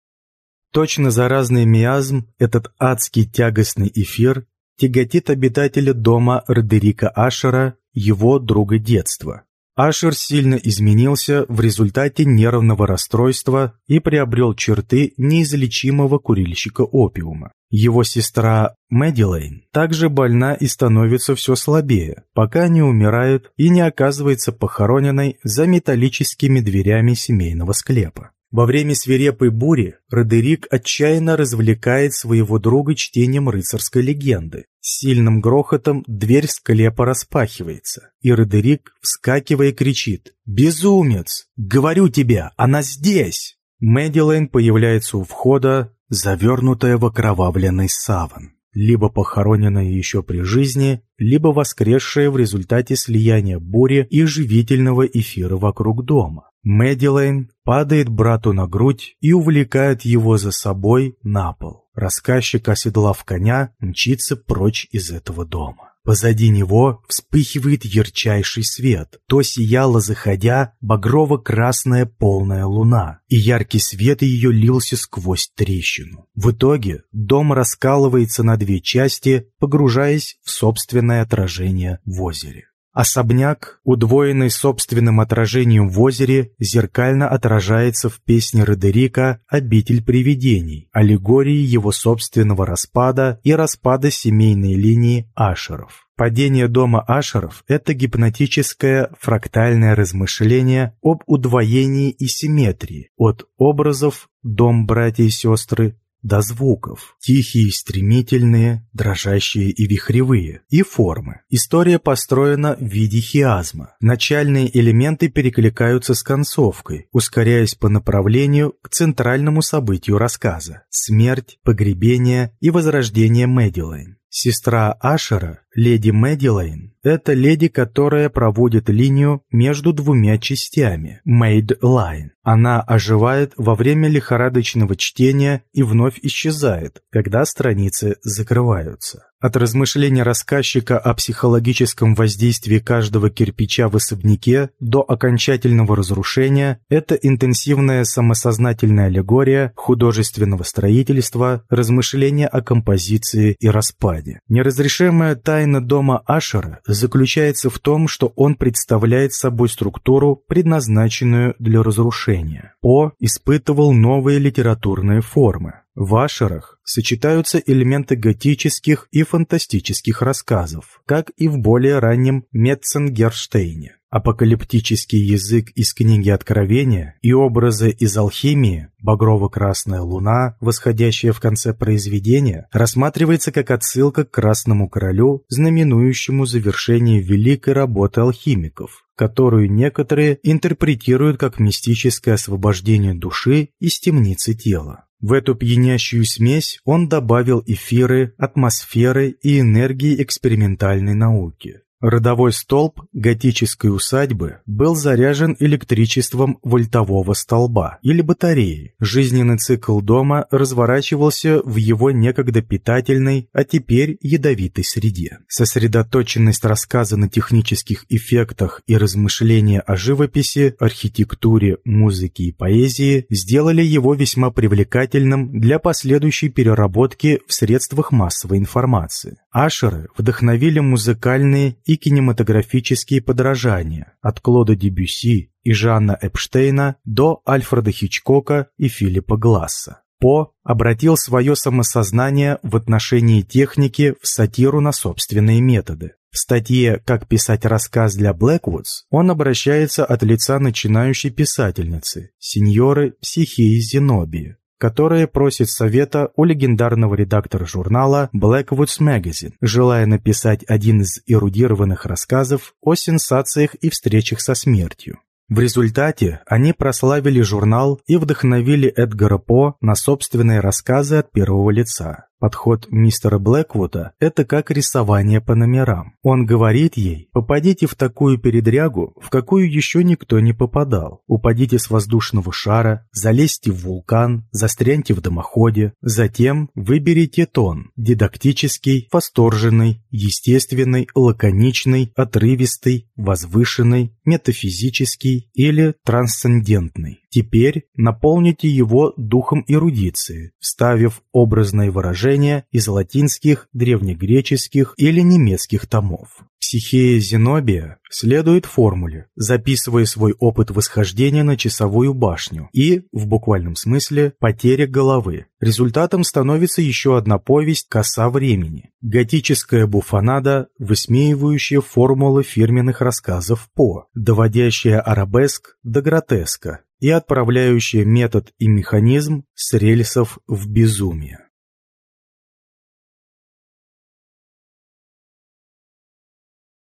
Точно заразный миазм, этот адский тягостный эфир тяготит обитателя дома Родерика Ашера, его друга детства, Ашер сильно изменился в результате нервного расстройства и приобрел черты неизлечимого курильщика опиума. Его сестра Мэдилейн также больна и становится все слабее, пока не умирает и не оказывается похороненной за металлическими дверями семейного склепа. Во время свирепой бури Родерик отчаянно развлекает своего друга чтением рыцарской легенды. С сильным грохотом дверь склепа распахивается, и Родерик, вскакивая, кричит «Безумец! Говорю тебе, она здесь!» Мэдилайн появляется у входа, завернутая в окровавленный саван либо похороненная еще при жизни, либо воскресшая в результате слияния бури и живительного эфира вокруг дома. Мэдилейн падает брату на грудь и увлекает его за собой на пол. Рассказчик, оседлав коня, мчится прочь из этого дома. Позади него вспыхивает ярчайший свет. То сияла, заходя, багрово-красная полная луна, и яркий свет ее лился сквозь трещину. В итоге дом раскалывается на две части, погружаясь в собственное отражение в озере. Особняк, удвоенный собственным отражением в озере, зеркально отражается в песне Родерика «Обитель привидений», аллегории его собственного распада и распада семейной линии Ашеров. Падение дома Ашеров – это гипнотическое фрактальное размышление об удвоении и симметрии от образов «Дом, братья и сестры» до звуков, тихие, стремительные, дрожащие и вихревые, и формы. История построена в виде хиазма. Начальные элементы перекликаются с концовкой, ускоряясь по направлению к центральному событию рассказа – смерть, погребение и возрождение Мэдилайн. Сестра Ашера, леди Мэдилайн, это леди, которая проводит линию между двумя частями – Made Line. Она оживает во время лихорадочного чтения и вновь исчезает, когда страницы закрываются. От размышления рассказчика о психологическом воздействии каждого кирпича в особняке до окончательного разрушения – это интенсивная самосознательная аллегория художественного строительства, размышления о композиции и распаде. Неразрешимая тайна дома Ашера заключается в том, что он представляет собой структуру, предназначенную для разрушения. По испытывал новые литературные формы. В Ашерах сочетаются элементы готических и фантастических рассказов, как и в более раннем Метценгерштейне. Апокалиптический язык из книги Откровения и образы из алхимии, багрово-красная луна, восходящая в конце произведения, рассматривается как отсылка к Красному Королю, знаменующему завершение великой работы алхимиков, которую некоторые интерпретируют как мистическое освобождение души из темницы тела. В эту пьянящую смесь он добавил эфиры, атмосферы и энергии экспериментальной науки. Родовой столб готической усадьбы был заряжен электричеством вольтового столба или батареи. Жизненный цикл дома разворачивался в его некогда питательной, а теперь ядовитой среде. Сосредоточенность рассказа на технических эффектах и размышления о живописи, архитектуре, музыке и поэзии сделали его весьма привлекательным для последующей переработки в средствах массовой информации. Ашеры вдохновили музыкальные и кинематографические подражания от Клода Дебюсси и Жанна Эпштейна до Альфреда Хичкока и Филиппа Гласса. По обратил свое самосознание в отношении техники в сатиру на собственные методы. В статье «Как писать рассказ для Блэквудс» он обращается от лица начинающей писательницы, сеньоры Психии Зенобии, которая просит совета у легендарного редактора журнала Blackwoods Magazine, желая написать один из эрудированных рассказов о сенсациях и встречах со смертью. В результате они прославили журнал и вдохновили Эдгара По на собственные рассказы от первого лица. Подход мистера Блэквуда – это как рисование по номерам. Он говорит ей, попадите в такую передрягу, в какую еще никто не попадал. Упадите с воздушного шара, залезьте в вулкан, застряньте в дымоходе. Затем выберите тон – дидактический, восторженный, естественный, лаконичный, отрывистый, возвышенный, метафизический или трансцендентный. Теперь наполните его духом эрудиции, вставив образные выражения из латинских, древнегреческих или немецких томов. Психея Зенобия следует формуле, записывая свой опыт восхождения на часовую башню и, в буквальном смысле, потеря головы. Результатом становится еще одна повесть «Коса времени» – готическая буфанада, высмеивающая формулы фирменных рассказов По, доводящая арабеск до гротеска, и отправляющая метод и механизм с рельсов в безумие.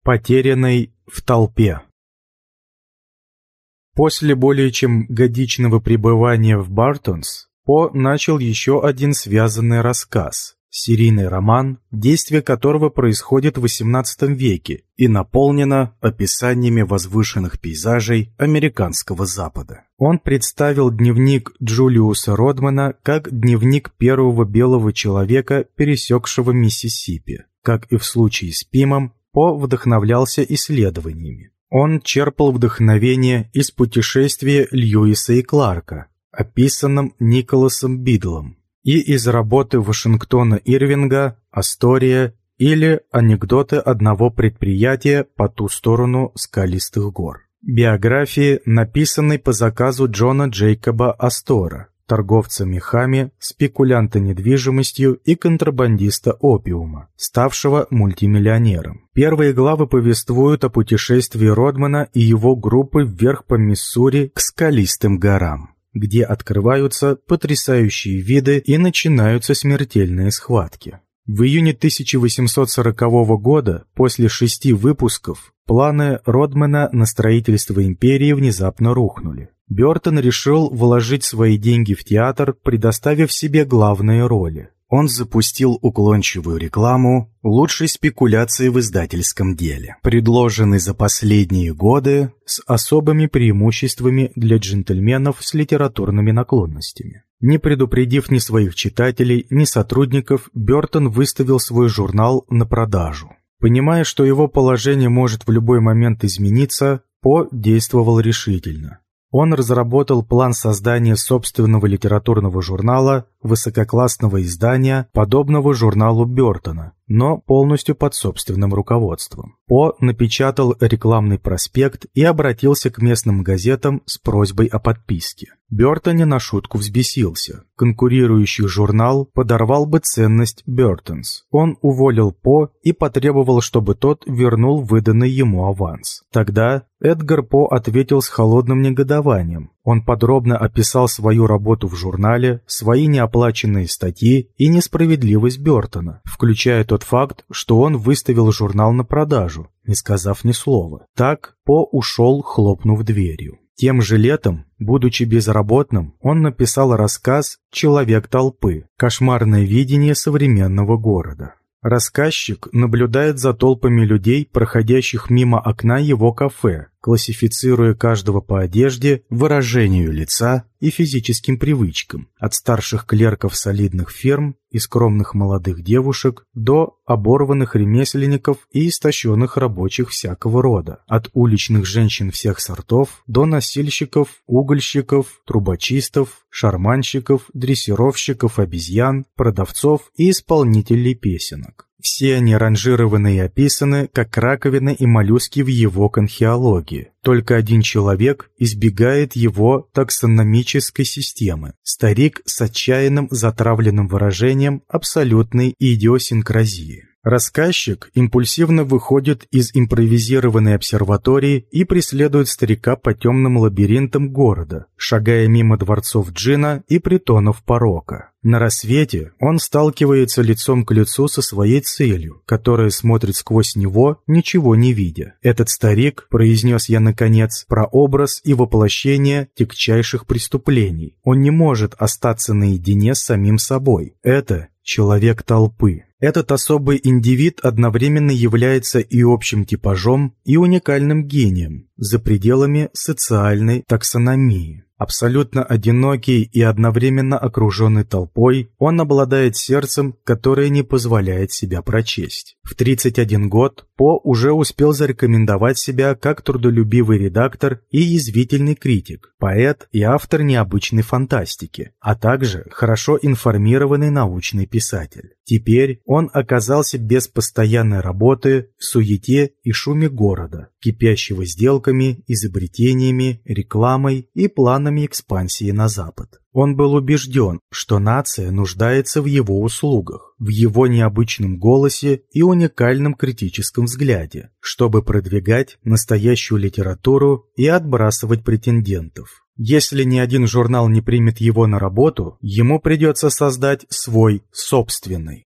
Потерянный в толпе После более чем годичного пребывания в Бартонс, По начал еще один связанный рассказ серийный роман, действие которого происходит в XVIII веке и наполнено описаниями возвышенных пейзажей американского Запада. Он представил дневник Джулиуса Родмана как дневник первого белого человека, пересекшего Миссисипи. Как и в случае с Пимом, По вдохновлялся исследованиями. Он черпал вдохновение из путешествия Льюиса и Кларка, описанном Николасом Бидлом, и из работы Вашингтона Ирвинга «Астория» или «Анекдоты одного предприятия по ту сторону скалистых гор». Биографии, написанной по заказу Джона Джейкоба Астора, торговца мехами, спекулянта недвижимостью и контрабандиста опиума, ставшего мультимиллионером. Первые главы повествуют о путешествии Родмана и его группы вверх по Миссури к скалистым горам где открываются потрясающие виды и начинаются смертельные схватки. В июне 1840 года, после шести выпусков, планы Родмана на строительство империи внезапно рухнули. Бертон решил вложить свои деньги в театр, предоставив себе главные роли он запустил уклончивую рекламу лучшей спекуляции в издательском деле, предложенной за последние годы с особыми преимуществами для джентльменов с литературными наклонностями. Не предупредив ни своих читателей, ни сотрудников, Бертон выставил свой журнал на продажу. Понимая, что его положение может в любой момент измениться, По действовал решительно. Он разработал план создания собственного литературного журнала, высококлассного издания, подобного журналу Бертона, но полностью под собственным руководством. По напечатал рекламный проспект и обратился к местным газетам с просьбой о подписке. Бертон на шутку взбесился. Конкурирующий журнал подорвал бы ценность Бертонс. Он уволил По и потребовал, чтобы тот вернул выданный ему аванс. Тогда Эдгар По ответил с холодным негодованием. Он подробно описал свою работу в журнале, свои неоплаченные статьи и несправедливость Бертона, включая тот факт, что он выставил журнал на продажу, не сказав ни слова. Так По ушел, хлопнув дверью. Тем же летом, будучи безработным, он написал рассказ «Человек толпы. Кошмарное видение современного города». Рассказчик наблюдает за толпами людей, проходящих мимо окна его кафе, классифицируя каждого по одежде, выражению лица и физическим привычкам, от старших клерков солидных фирм и скромных молодых девушек до оборванных ремесленников и истощенных рабочих всякого рода, от уличных женщин всех сортов до носильщиков, угольщиков, трубочистов, шарманщиков, дрессировщиков обезьян, продавцов и исполнителей песенок. Все они ранжированы и описаны, как раковины и моллюски в его конхиологии. Только один человек избегает его таксономической системы. Старик с отчаянным затравленным выражением абсолютной идиосинкразии. Рассказчик импульсивно выходит из импровизированной обсерватории и преследует старика по темным лабиринтам города, шагая мимо дворцов джина и притонов порока. На рассвете он сталкивается лицом к лицу со своей целью, которая смотрит сквозь него, ничего не видя. Этот старик, произнес я наконец, прообраз и воплощение тягчайших преступлений. Он не может остаться наедине с самим собой. Это человек толпы. Этот особый индивид одновременно является и общим типажом, и уникальным гением за пределами социальной таксономии. Абсолютно одинокий и одновременно окруженный толпой, он обладает сердцем, которое не позволяет себя прочесть. В 31 год По уже успел зарекомендовать себя как трудолюбивый редактор и язвительный критик, поэт и автор необычной фантастики, а также хорошо информированный научный писатель. Теперь он оказался без постоянной работы в суете и шуме города, кипящего сделками, изобретениями, рекламой и планами экспансии на Запад. Он был убежден, что нация нуждается в его услугах, в его необычном голосе и уникальном критическом взгляде, чтобы продвигать настоящую литературу и отбрасывать претендентов. Если ни один журнал не примет его на работу, ему придется создать свой собственный.